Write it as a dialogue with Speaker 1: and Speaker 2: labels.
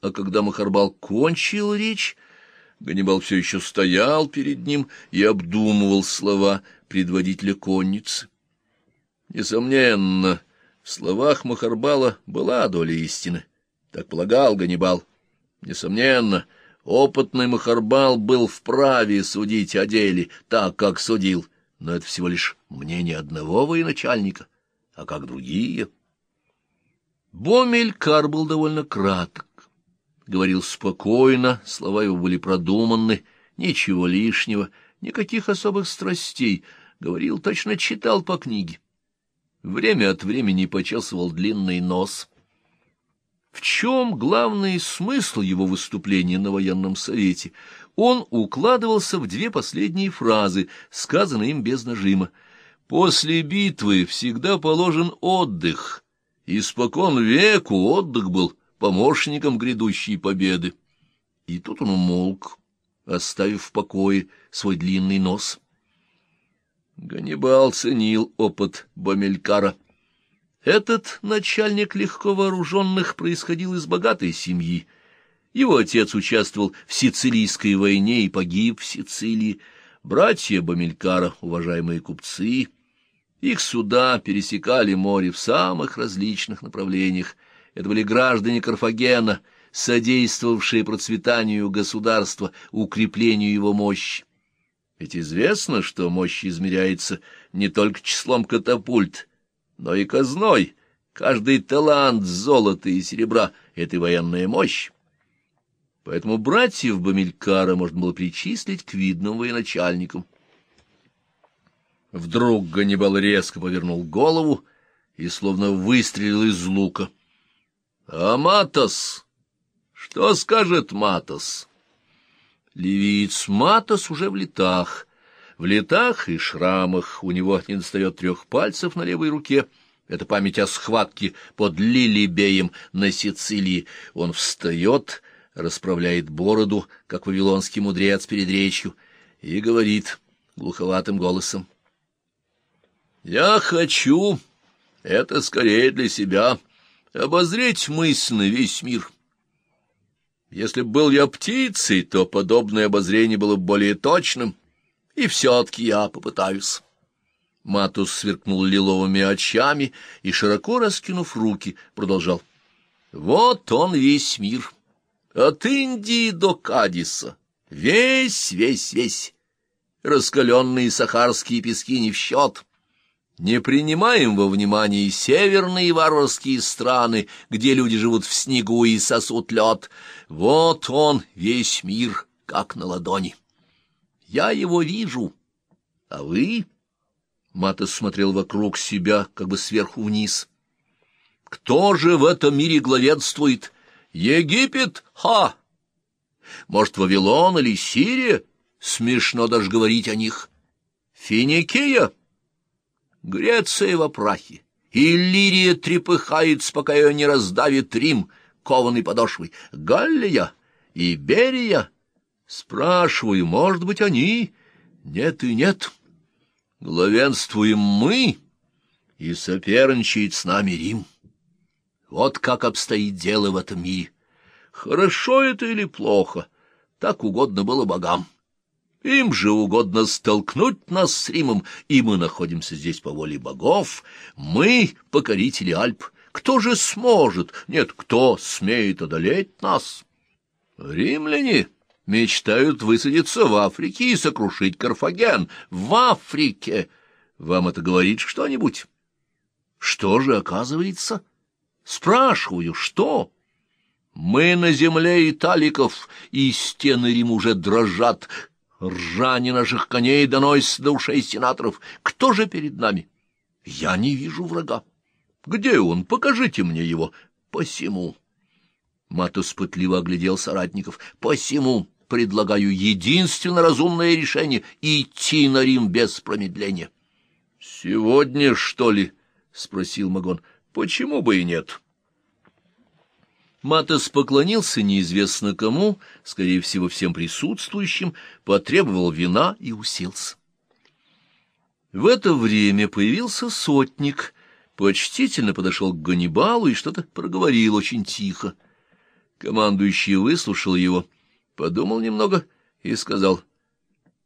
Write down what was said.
Speaker 1: а когда Махарбал кончил речь, Ганнибал все еще стоял перед ним и обдумывал слова предводителя конницы. Несомненно, в словах Махарбала была доля истины. Так полагал Ганнибал. Несомненно, опытный Махарбал был вправе судить о деле так, как судил, но это всего лишь мнение одного военачальника, а как другие. Бомелькар был довольно краток, говорил спокойно, слова его были продуманны, ничего лишнего, никаких особых страстей, говорил, точно читал по книге. Время от времени почесывал длинный нос. В чем главный смысл его выступления на военном совете? Он укладывался в две последние фразы, сказанные им без нажима. «После битвы всегда положен отдых. Испокон веку отдых был помощником грядущей победы». И тут он умолк, оставив в покое свой длинный нос. Ганнибал ценил опыт Бамелькара. Этот начальник легко вооруженных происходил из богатой семьи. Его отец участвовал в Сицилийской войне и погиб в Сицилии. Братья Бамелькара, уважаемые купцы, их суда пересекали море в самых различных направлениях. Это были граждане Карфагена, содействовавшие процветанию государства, укреплению его мощи. Ведь известно, что мощь измеряется не только числом катапульт, но и казной. Каждый талант золота и серебра — это военная мощь. Поэтому братьев Бамилькара можно было причислить к видным военачальникам. Вдруг Ганнибал резко повернул голову и словно выстрелил из лука. — А Матос? Что скажет Матос? Левиец Матос уже в летах. В летах и шрамах у него не достает трех пальцев на левой руке. Это память о схватке под Лилибеем на Сицилии. Он встает, расправляет бороду, как вавилонский мудрец перед речью, и говорит глуховатым голосом. «Я хочу, это скорее для себя, обозреть мысленно весь мир». Если б был я птицей, то подобное обозрение было бы более точным, и все-таки я попытаюсь. Матус сверкнул лиловыми очами и, широко раскинув руки, продолжал. Вот он весь мир, от Индии до Кадиса, весь, весь, весь. Раскаленные сахарские пески не в счет. Не принимаем во внимание северные варварские страны, где люди живут в снегу и сосут лед. Вот он, весь мир, как на ладони. Я его вижу, а вы... Матос смотрел вокруг себя, как бы сверху вниз. Кто же в этом мире главенствует? Египет? Ха! Может, Вавилон или Сирия? Смешно даже говорить о них. Финикия? Греция в опрахе, Иллирия трепыхается, пока ее не раздавит Рим, кованой подошвой. Галлия, Иберия. Спрашиваю, может быть, они? Нет и нет. Главенствуем мы, и соперничает с нами Рим. Вот как обстоит дело в этом мире. Хорошо это или плохо, так угодно было богам. Им же угодно столкнуть нас с Римом, и мы находимся здесь по воле богов. Мы — покорители Альп. Кто же сможет, нет, кто смеет одолеть нас? Римляне мечтают высадиться в Африке и сокрушить Карфаген. В Африке! Вам это говорит что-нибудь? Что же оказывается? Спрашиваю, что? Мы на земле италиков, и стены Рима уже дрожат, Ржание наших коней доносится до ушей сенаторов. Кто же перед нами? Я не вижу врага. Где он? Покажите мне его. Посему. Матус пытливо оглядел соратников. Посему предлагаю единственно разумное решение — идти на Рим без промедления. — Сегодня, что ли? — спросил Магон. — Почему бы и нет? — Матос поклонился неизвестно кому, скорее всего, всем присутствующим, потребовал вина и уселся. В это время появился сотник, почтительно подошел к Ганнибалу и что-то проговорил очень тихо. Командующий выслушал его, подумал немного и сказал,